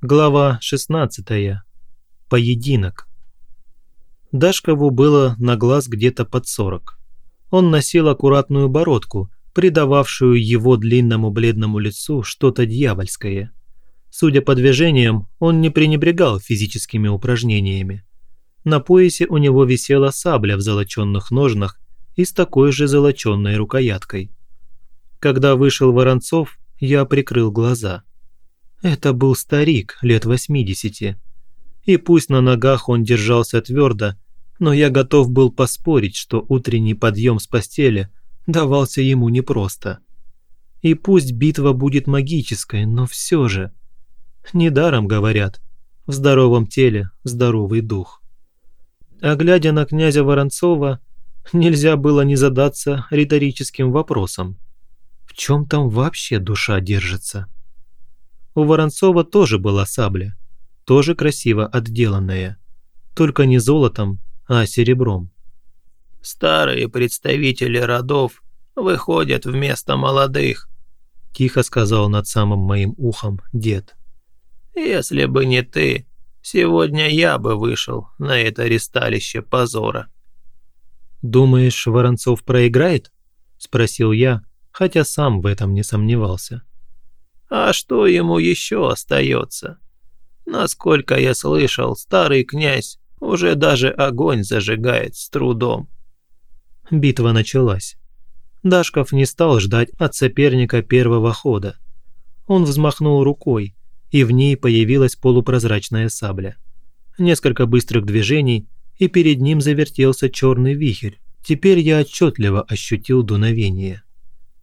Глава 16. Поединок. Дашкову было на глаз где-то под 40. Он носил аккуратную бородку, придававшую его длинному бледному лицу что-то дьявольское. Судя по движениям, он не пренебрегал физическими упражнениями. На поясе у него висела сабля в золоченных ножнах и с такой же золоченной рукояткой. Когда вышел Воронцов, я прикрыл глаза – это был старик лет 80. И пусть на ногах он держался твердо, но я готов был поспорить, что утренний подъем с постели давался ему непросто. И пусть битва будет магической, но все же. Недаром говорят, в здоровом теле здоровый дух. А глядя на князя Воронцова, нельзя было не задаться риторическим вопросом. В чем там вообще душа держится? У Воронцова тоже была сабля, тоже красиво отделанная, только не золотом, а серебром. «Старые представители родов выходят вместо молодых», – тихо сказал над самым моим ухом дед. «Если бы не ты, сегодня я бы вышел на это ресталище позора». «Думаешь, Воронцов проиграет?» – спросил я, хотя сам в этом не сомневался. А что ему еще остается? Насколько я слышал, старый князь уже даже огонь зажигает с трудом. Битва началась. Дашков не стал ждать от соперника первого хода. Он взмахнул рукой, и в ней появилась полупрозрачная сабля. Несколько быстрых движений, и перед ним завертелся черный вихрь. Теперь я отчетливо ощутил дуновение.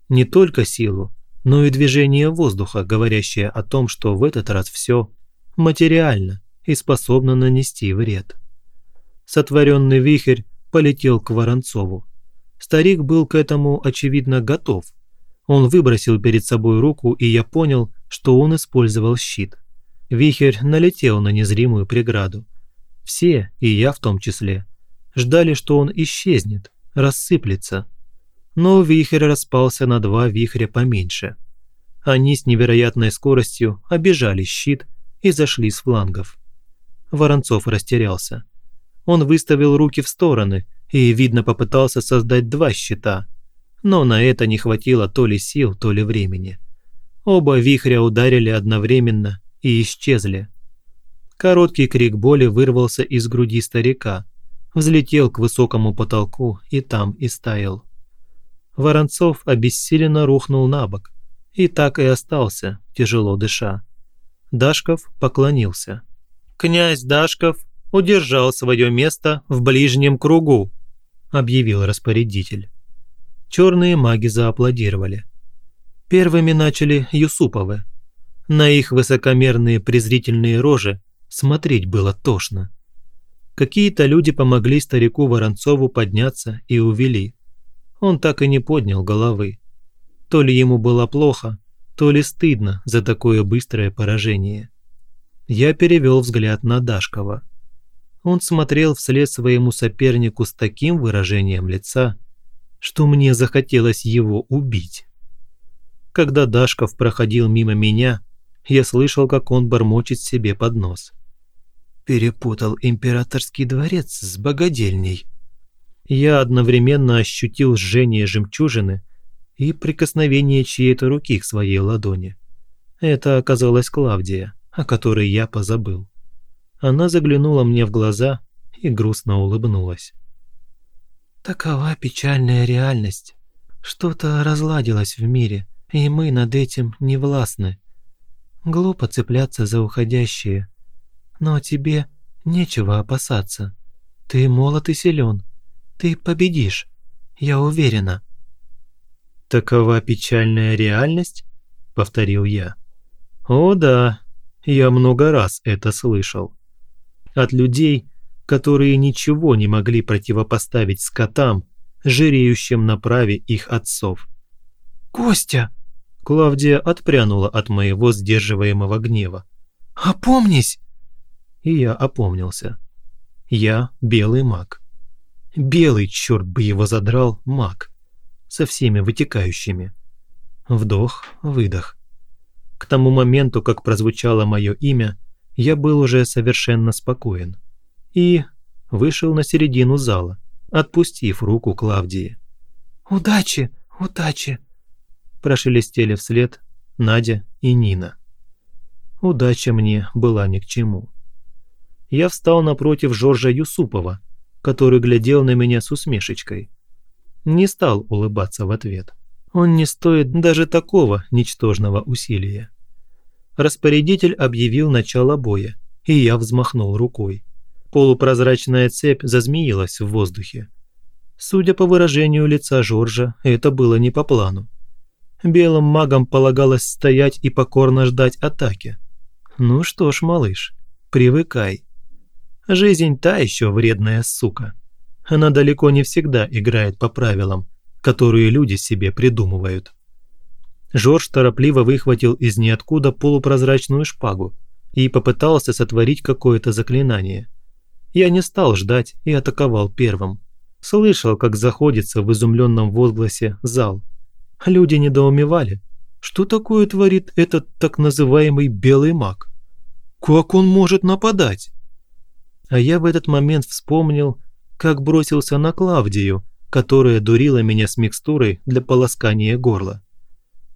Не только силу, но и движение воздуха, говорящее о том, что в этот раз все материально и способно нанести вред. Сотворенный вихрь полетел к Воронцову. Старик был к этому, очевидно, готов. Он выбросил перед собой руку, и я понял, что он использовал щит. Вихрь налетел на незримую преграду. Все, и я в том числе, ждали, что он исчезнет, рассыплется, но вихрь распался на два вихря поменьше. Они с невероятной скоростью обежали щит и зашли с флангов. Воронцов растерялся. Он выставил руки в стороны и, видно, попытался создать два щита, но на это не хватило то ли сил, то ли времени. Оба вихря ударили одновременно и исчезли. Короткий крик боли вырвался из груди старика, взлетел к высокому потолку и там и стаял. Воронцов обессиленно рухнул на бок и так и остался, тяжело дыша. Дашков поклонился. «Князь Дашков удержал свое место в ближнем кругу», объявил распорядитель. Черные маги зааплодировали. Первыми начали Юсуповы. На их высокомерные презрительные рожи смотреть было тошно. Какие-то люди помогли старику Воронцову подняться и увели он так и не поднял головы. То ли ему было плохо, то ли стыдно за такое быстрое поражение. Я перевел взгляд на Дашкова. Он смотрел вслед своему сопернику с таким выражением лица, что мне захотелось его убить. Когда Дашков проходил мимо меня, я слышал, как он бормочет себе под нос. Перепутал императорский дворец с богадельней я одновременно ощутил жжение жемчужины и прикосновение чьей-то руки к своей ладони. Это оказалась Клавдия, о которой я позабыл. Она заглянула мне в глаза и грустно улыбнулась. «Такова печальная реальность. Что-то разладилось в мире, и мы над этим не властны. Глупо цепляться за уходящее. Но тебе нечего опасаться. Ты молод и силен, ты победишь, я уверена». «Такова печальная реальность?» – повторил я. «О да, я много раз это слышал. От людей, которые ничего не могли противопоставить скотам, жиреющим на праве их отцов». «Костя!» – Клавдия отпрянула от моего сдерживаемого гнева. «Опомнись!» И я опомнился. Я белый маг. Белый, черт бы его задрал, маг. Со всеми вытекающими. Вдох, выдох. К тому моменту, как прозвучало мое имя, я был уже совершенно спокоен. И вышел на середину зала, отпустив руку Клавдии. «Удачи, удачи!» Прошелестели вслед Надя и Нина. Удача мне была ни к чему. Я встал напротив Жоржа Юсупова, который глядел на меня с усмешечкой. Не стал улыбаться в ответ. Он не стоит даже такого ничтожного усилия. Распорядитель объявил начало боя, и я взмахнул рукой. Полупрозрачная цепь зазмеилась в воздухе. Судя по выражению лица Жоржа, это было не по плану. Белым магам полагалось стоять и покорно ждать атаки. Ну что ж, малыш, привыкай. Жизнь та еще вредная сука. Она далеко не всегда играет по правилам, которые люди себе придумывают. Жорж торопливо выхватил из ниоткуда полупрозрачную шпагу и попытался сотворить какое-то заклинание. Я не стал ждать и атаковал первым. Слышал, как заходится в изумленном возгласе зал. Люди недоумевали. Что такое творит этот так называемый белый маг? Как он может нападать? А я в этот момент вспомнил, как бросился на Клавдию, которая дурила меня с микстурой для полоскания горла.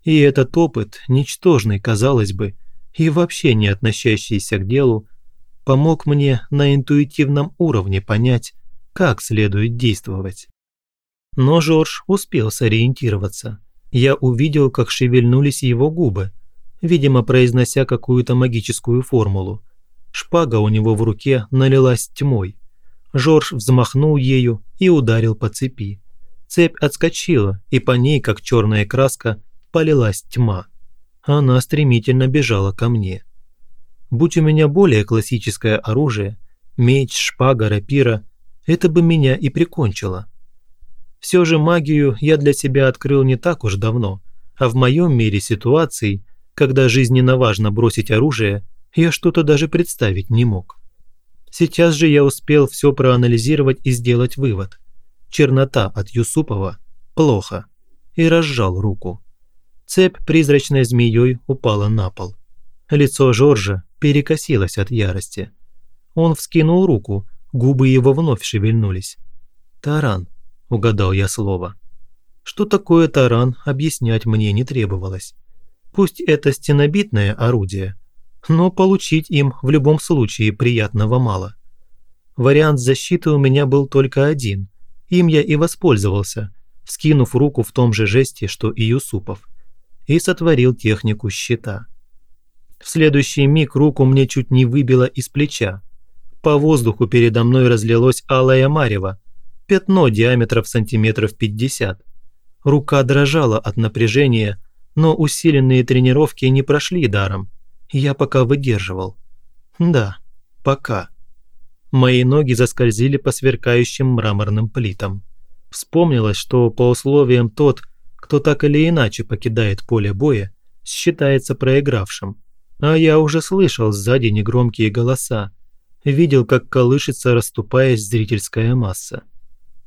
И этот опыт, ничтожный, казалось бы, и вообще не относящийся к делу, помог мне на интуитивном уровне понять, как следует действовать. Но Жорж успел сориентироваться. Я увидел, как шевельнулись его губы, видимо, произнося какую-то магическую формулу. Шпага у него в руке налилась тьмой. Жорж взмахнул ею и ударил по цепи. Цепь отскочила, и по ней, как черная краска, полилась тьма. Она стремительно бежала ко мне. Будь у меня более классическое оружие, меч, шпага, рапира, это бы меня и прикончило. Все же магию я для себя открыл не так уж давно, а в моем мире ситуаций, когда жизненно важно бросить оружие, я что-то даже представить не мог. Сейчас же я успел все проанализировать и сделать вывод. Чернота от Юсупова – плохо. И разжал руку. Цепь призрачной змеей упала на пол. Лицо Жоржа перекосилось от ярости. Он вскинул руку, губы его вновь шевельнулись. «Таран», – угадал я слово. Что такое таран, объяснять мне не требовалось. Пусть это стенобитное орудие, но получить им в любом случае приятного мало. Вариант защиты у меня был только один, им я и воспользовался, скинув руку в том же жесте, что и Юсупов и сотворил технику щита. В следующий миг руку мне чуть не выбило из плеча. По воздуху передо мной разлилось алое марево, пятно диаметров сантиметров 50. Рука дрожала от напряжения, но усиленные тренировки не прошли даром. Я пока выдерживал. Да, пока. Мои ноги заскользили по сверкающим мраморным плитам. Вспомнилось, что по условиям тот, кто так или иначе покидает поле боя, считается проигравшим. А я уже слышал сзади негромкие голоса, видел, как колышется, расступаясь зрительская масса.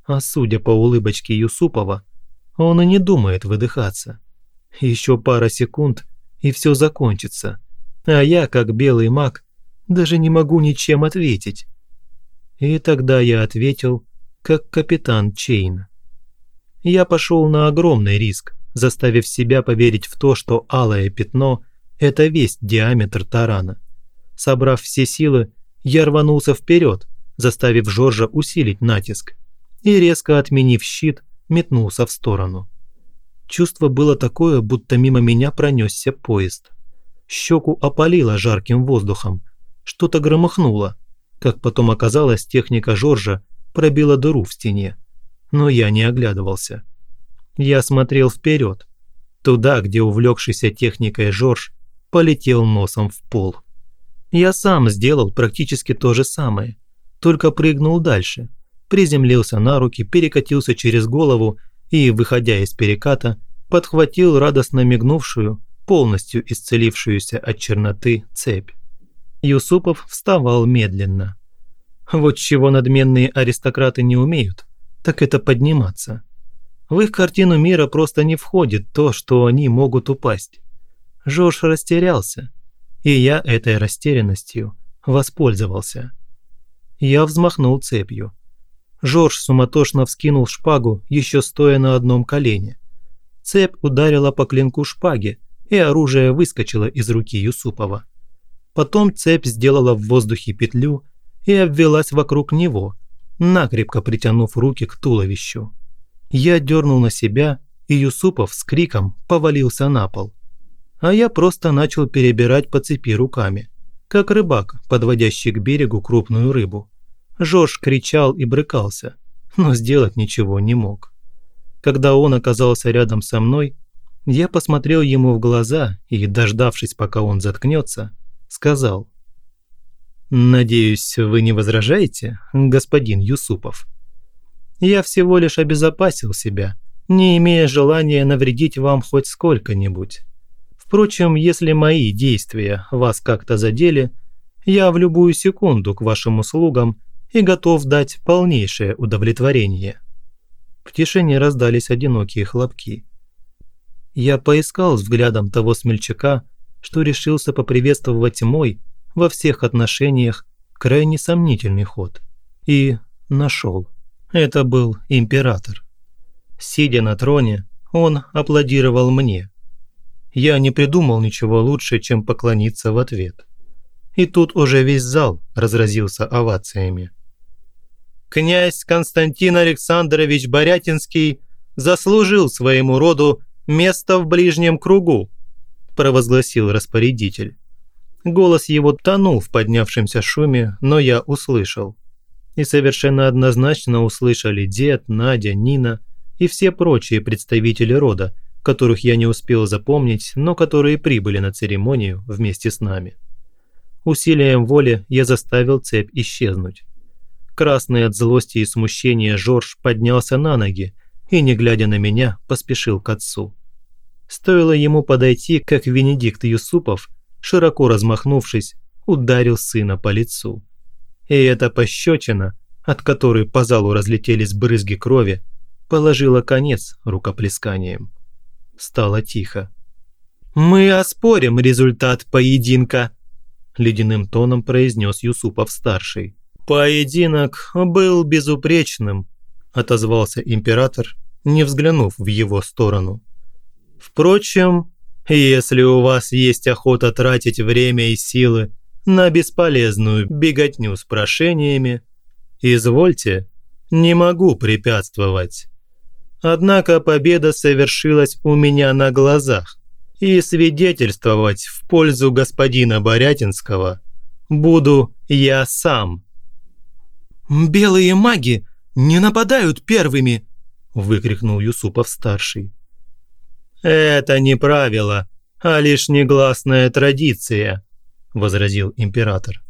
А судя по улыбочке Юсупова, он и не думает выдыхаться. Еще пара секунд, и все закончится. А я, как белый маг, даже не могу ничем ответить. И тогда я ответил, как капитан Чейн я пошел на огромный риск, заставив себя поверить в то, что алое пятно – это весь диаметр тарана. Собрав все силы, я рванулся вперед, заставив Жоржа усилить натиск, и, резко отменив щит, метнулся в сторону. Чувство было такое, будто мимо меня пронесся поезд. Щеку опалило жарким воздухом, что-то громыхнуло. Как потом оказалось, техника Жоржа пробила дыру в стене но я не оглядывался. Я смотрел вперед, туда, где увлекшийся техникой Жорж полетел носом в пол. Я сам сделал практически то же самое, только прыгнул дальше, приземлился на руки, перекатился через голову и, выходя из переката, подхватил радостно мигнувшую, полностью исцелившуюся от черноты цепь. Юсупов вставал медленно. Вот чего надменные аристократы не умеют – так это подниматься. В их картину мира просто не входит то, что они могут упасть. Жорж растерялся, и я этой растерянностью воспользовался. Я взмахнул цепью. Жорж суматошно вскинул шпагу, еще стоя на одном колене. Цепь ударила по клинку шпаги, и оружие выскочило из руки Юсупова. Потом цепь сделала в воздухе петлю и обвелась вокруг него, накрепко притянув руки к туловищу. Я дернул на себя, и Юсупов с криком повалился на пол. А я просто начал перебирать по цепи руками, как рыбак, подводящий к берегу крупную рыбу. Жорж кричал и брыкался, но сделать ничего не мог. Когда он оказался рядом со мной, я посмотрел ему в глаза и, дождавшись, пока он заткнется, сказал. «Надеюсь, вы не возражаете, господин Юсупов? Я всего лишь обезопасил себя, не имея желания навредить вам хоть сколько-нибудь. Впрочем, если мои действия вас как-то задели, я в любую секунду к вашим услугам и готов дать полнейшее удовлетворение». В тишине раздались одинокие хлопки. Я поискал взглядом того смельчака, что решился поприветствовать мой во всех отношениях крайне сомнительный ход. И нашел. Это был император. Сидя на троне, он аплодировал мне. Я не придумал ничего лучше, чем поклониться в ответ. И тут уже весь зал разразился овациями. Князь Константин Александрович Борятинский заслужил своему роду место в ближнем кругу, провозгласил распорядитель. Голос его тонул в поднявшемся шуме, но я услышал. И совершенно однозначно услышали дед, Надя, Нина и все прочие представители рода, которых я не успел запомнить, но которые прибыли на церемонию вместе с нами. Усилием воли я заставил цепь исчезнуть. Красный от злости и смущения Жорж поднялся на ноги и, не глядя на меня, поспешил к отцу. Стоило ему подойти, как Венедикт Юсупов, широко размахнувшись, ударил сына по лицу. И эта пощечина, от которой по залу разлетелись брызги крови, положила конец рукоплесканием. Стало тихо. «Мы оспорим результат поединка», – ледяным тоном произнес Юсупов-старший. «Поединок был безупречным», – отозвался император, не взглянув в его сторону. Впрочем, если у вас есть охота тратить время и силы на бесполезную беготню с прошениями, извольте, не могу препятствовать. Однако победа совершилась у меня на глазах, и свидетельствовать в пользу господина Борятинского буду я сам. «Белые маги не нападают первыми!» – выкрикнул Юсупов-старший. «Это не правило, а лишь негласная традиция», – возразил император.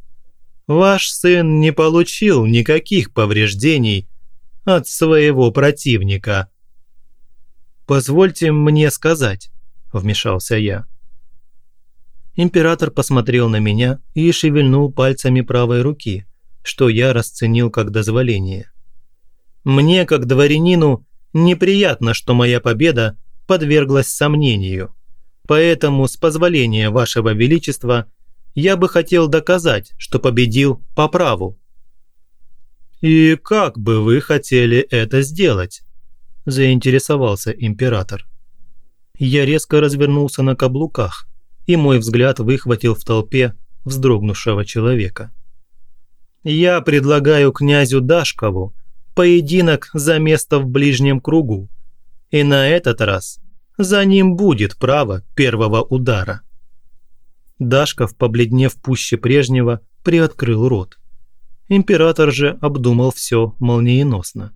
«Ваш сын не получил никаких повреждений от своего противника». «Позвольте мне сказать», – вмешался я. Император посмотрел на меня и шевельнул пальцами правой руки, что я расценил как дозволение. «Мне, как дворянину, неприятно, что моя победа подверглась сомнению. Поэтому, с позволения вашего величества, я бы хотел доказать, что победил по праву». «И как бы вы хотели это сделать?» – заинтересовался император. Я резко развернулся на каблуках, и мой взгляд выхватил в толпе вздрогнувшего человека. «Я предлагаю князю Дашкову поединок за место в ближнем кругу, и на этот раз за ним будет право первого удара. Дашков, побледнев пуще прежнего, приоткрыл рот. Император же обдумал все молниеносно.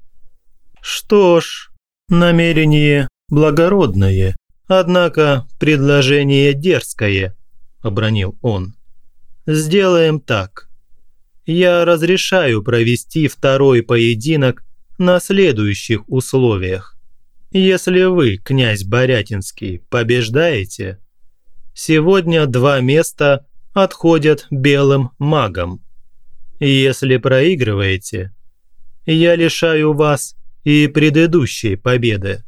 «Что ж, намерение благородное, однако предложение дерзкое», – обронил он. «Сделаем так. Я разрешаю провести второй поединок на следующих условиях. Если вы, князь Борятинский, побеждаете, сегодня два места отходят белым магам. Если проигрываете, я лишаю вас и предыдущей победы.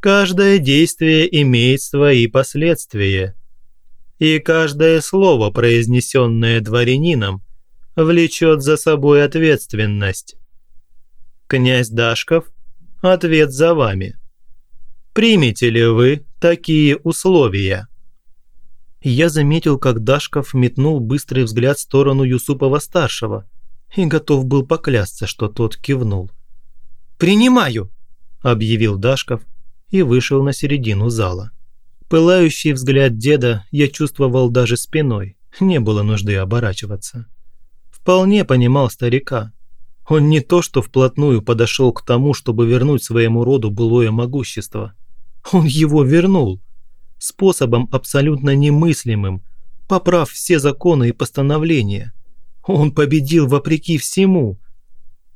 Каждое действие имеет свои последствия. И каждое слово, произнесенное дворянином, влечет за собой ответственность. Князь Дашков, ответ за вами. Примете ли вы такие условия? Я заметил, как Дашков метнул быстрый взгляд в сторону Юсупова-старшего и готов был поклясться, что тот кивнул. «Принимаю!» – объявил Дашков и вышел на середину зала. Пылающий взгляд деда я чувствовал даже спиной, не было нужды оборачиваться. Вполне понимал старика. Он не то что вплотную подошел к тому, чтобы вернуть своему роду былое могущество. Он его вернул. Способом абсолютно немыслимым, поправ все законы и постановления. Он победил вопреки всему.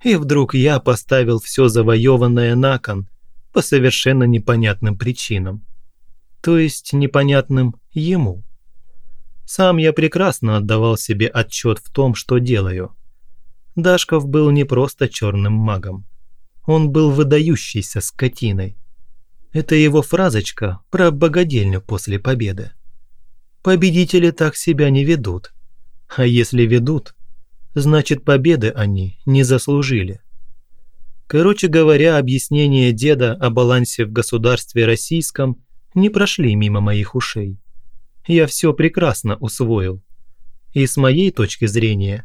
И вдруг я поставил все завоеванное на кон по совершенно непонятным причинам. То есть непонятным ему. Сам я прекрасно отдавал себе отчет в том, что делаю. Дашков был не просто черным магом. Он был выдающейся скотиной. Это его фразочка про богадельню после победы. Победители так себя не ведут. А если ведут, значит победы они не заслужили. Короче говоря, объяснения деда о балансе в государстве российском не прошли мимо моих ушей я все прекрасно усвоил. И с моей точки зрения,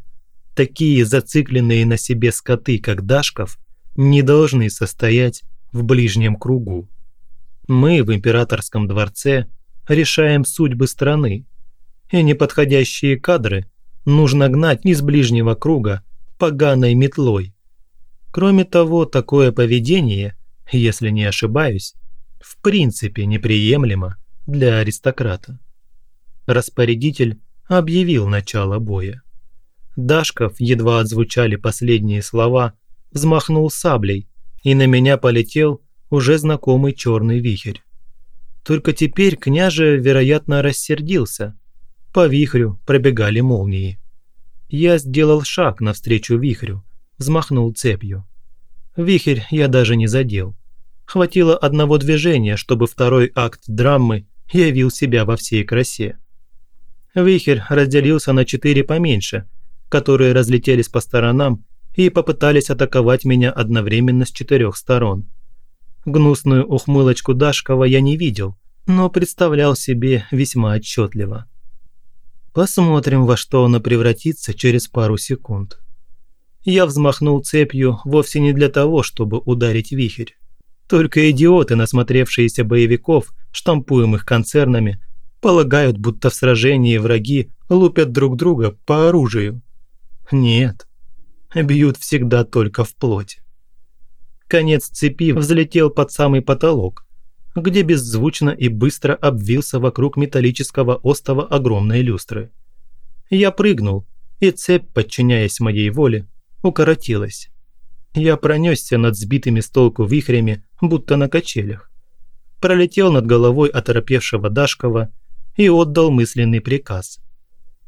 такие зацикленные на себе скоты, как Дашков, не должны состоять в ближнем кругу. Мы в императорском дворце решаем судьбы страны, и неподходящие кадры нужно гнать из ближнего круга поганой метлой. Кроме того, такое поведение, если не ошибаюсь, в принципе неприемлемо для аристократа распорядитель объявил начало боя. Дашков, едва отзвучали последние слова, взмахнул саблей, и на меня полетел уже знакомый черный вихрь. Только теперь княже, вероятно, рассердился. По вихрю пробегали молнии. Я сделал шаг навстречу вихрю, взмахнул цепью. Вихрь я даже не задел. Хватило одного движения, чтобы второй акт драмы явил себя во всей красе. Вихрь разделился на четыре поменьше, которые разлетелись по сторонам и попытались атаковать меня одновременно с четырех сторон. Гнусную ухмылочку Дашкова я не видел, но представлял себе весьма отчетливо. Посмотрим, во что оно превратится через пару секунд. Я взмахнул цепью вовсе не для того, чтобы ударить вихрь. Только идиоты, насмотревшиеся боевиков, штампуемых концернами, Полагают, будто в сражении враги лупят друг друга по оружию. Нет, бьют всегда только в плоть. Конец цепи взлетел под самый потолок, где беззвучно и быстро обвился вокруг металлического остова огромной люстры. Я прыгнул, и цепь, подчиняясь моей воле, укоротилась. Я пронесся над сбитыми с толку вихрями, будто на качелях. Пролетел над головой оторопевшего Дашкова и отдал мысленный приказ.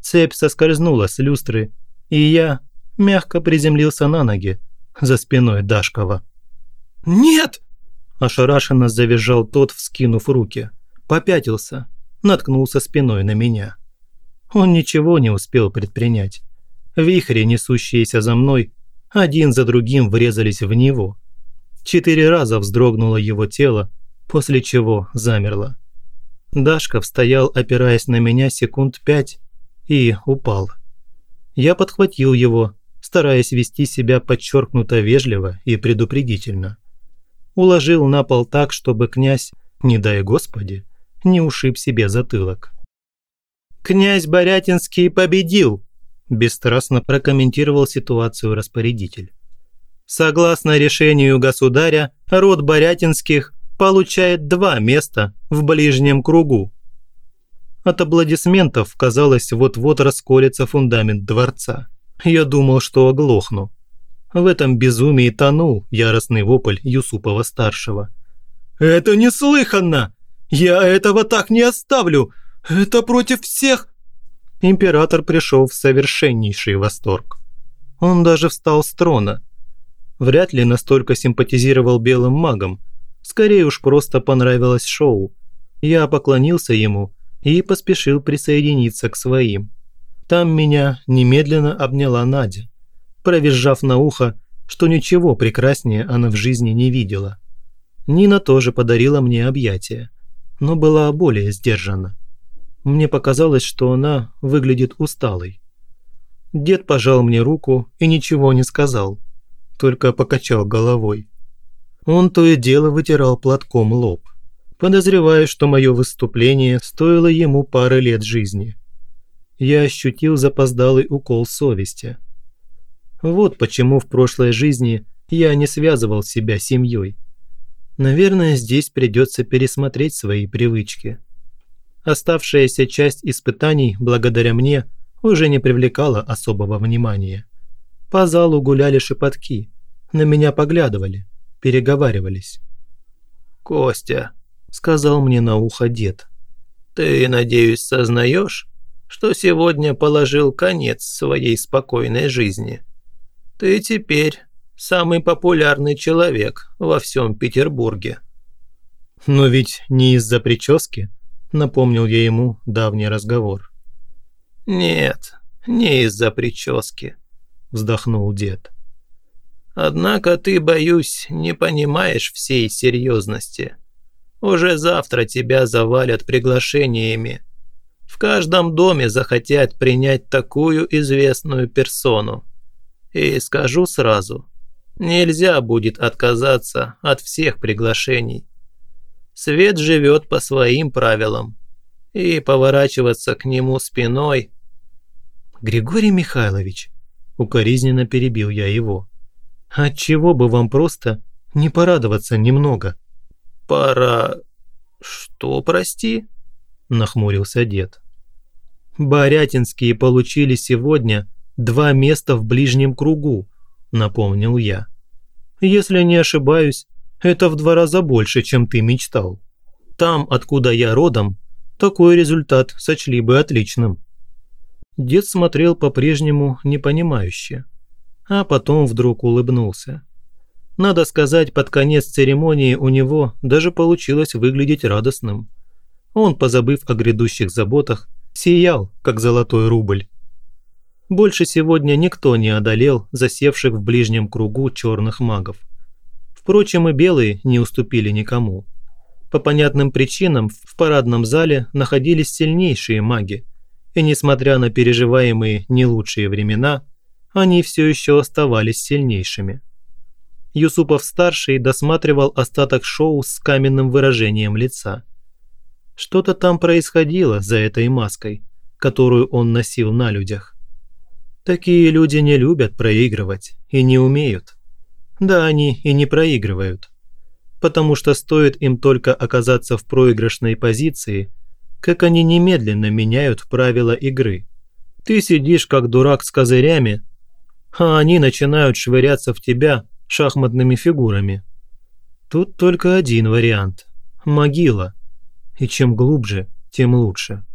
Цепь соскользнула с люстры, и я мягко приземлился на ноги за спиной Дашкова. «Нет!» – ошарашенно завизжал тот, вскинув руки. Попятился, наткнулся спиной на меня. Он ничего не успел предпринять. Вихри, несущиеся за мной, один за другим врезались в него. Четыре раза вздрогнуло его тело, после чего замерло. Дашков стоял, опираясь на меня секунд пять, и упал. Я подхватил его, стараясь вести себя подчеркнуто вежливо и предупредительно. Уложил на пол так, чтобы князь, не дай господи, не ушиб себе затылок. «Князь Борятинский победил!» – бесстрастно прокомментировал ситуацию распорядитель. Согласно решению государя, род Борятинских получает два места в ближнем кругу. От аплодисментов, казалось, вот-вот расколется фундамент дворца. Я думал, что оглохну. В этом безумии тонул яростный вопль Юсупова-старшего. «Это неслыханно! Я этого так не оставлю! Это против всех!» Император пришел в совершеннейший восторг. Он даже встал с трона. Вряд ли настолько симпатизировал белым магам, Скорее уж просто понравилось шоу. Я поклонился ему и поспешил присоединиться к своим. Там меня немедленно обняла Надя, провизжав на ухо, что ничего прекраснее она в жизни не видела. Нина тоже подарила мне объятия, но была более сдержана. Мне показалось, что она выглядит усталой. Дед пожал мне руку и ничего не сказал, только покачал головой. Он то и дело вытирал платком лоб. Подозреваю, что мое выступление стоило ему пары лет жизни. Я ощутил запоздалый укол совести. Вот почему в прошлой жизни я не связывал себя семьей. Наверное, здесь придется пересмотреть свои привычки. Оставшаяся часть испытаний, благодаря мне, уже не привлекала особого внимания. По залу гуляли шепотки, на меня поглядывали, переговаривались. «Костя», – сказал мне на ухо дед. «Ты, надеюсь, сознаешь, что сегодня положил конец своей спокойной жизни? Ты теперь самый популярный человек во всем Петербурге». «Но ведь не из-за прически», – напомнил я ему давний разговор. «Нет, не из-за прически», – вздохнул дед. «Однако ты, боюсь, не понимаешь всей серьезности. Уже завтра тебя завалят приглашениями. В каждом доме захотят принять такую известную персону. И скажу сразу, нельзя будет отказаться от всех приглашений. Свет живет по своим правилам, и поворачиваться к нему спиной... Григорий Михайлович, укоризненно перебил я его, отчего бы вам просто не порадоваться немного? «Пора... что, прости?» – нахмурился дед. «Борятинские получили сегодня два места в ближнем кругу», – напомнил я. «Если не ошибаюсь, это в два раза больше, чем ты мечтал. Там, откуда я родом, такой результат сочли бы отличным». Дед смотрел по-прежнему непонимающе, а потом вдруг улыбнулся. Надо сказать, под конец церемонии у него даже получилось выглядеть радостным. Он, позабыв о грядущих заботах, сиял, как золотой рубль. Больше сегодня никто не одолел засевших в ближнем кругу черных магов. Впрочем, и белые не уступили никому. По понятным причинам в парадном зале находились сильнейшие маги, и несмотря на переживаемые не лучшие времена, они все еще оставались сильнейшими. Юсупов-старший досматривал остаток шоу с каменным выражением лица. Что-то там происходило за этой маской, которую он носил на людях. Такие люди не любят проигрывать и не умеют. Да, они и не проигрывают. Потому что стоит им только оказаться в проигрышной позиции, как они немедленно меняют правила игры. Ты сидишь как дурак с козырями, а они начинают швыряться в тебя шахматными фигурами. Тут только один вариант – могила. И чем глубже, тем лучше.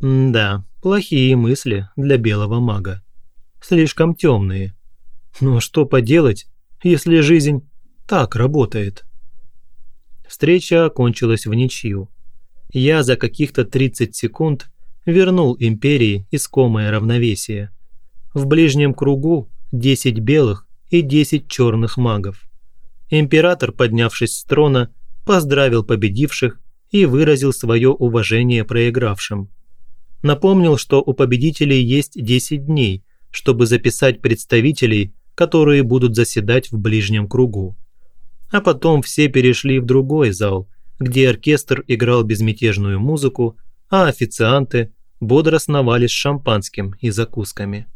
М да, плохие мысли для белого мага. Слишком темные. Но что поделать, если жизнь так работает? Встреча окончилась в ничью. Я за каких-то 30 секунд вернул империи искомое равновесие. В ближнем кругу 10 белых и 10 черных магов. Император, поднявшись с трона, поздравил победивших и выразил свое уважение проигравшим. Напомнил, что у победителей есть 10 дней, чтобы записать представителей, которые будут заседать в ближнем кругу. А потом все перешли в другой зал, где оркестр играл безмятежную музыку, а официанты бодро сновали с шампанским и закусками.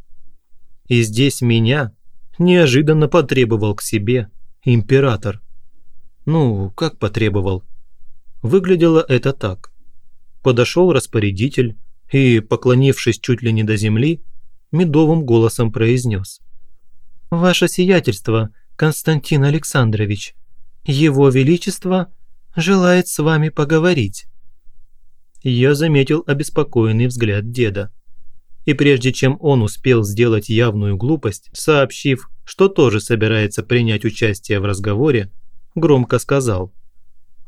И здесь меня, неожиданно потребовал к себе император. Ну, как потребовал? Выглядело это так. Подошел распорядитель и, поклонившись чуть ли не до земли, медовым голосом произнес. «Ваше сиятельство, Константин Александрович, Его Величество желает с вами поговорить». Я заметил обеспокоенный взгляд деда и прежде чем он успел сделать явную глупость, сообщив, что тоже собирается принять участие в разговоре, громко сказал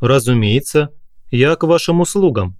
«Разумеется, я к вашим услугам».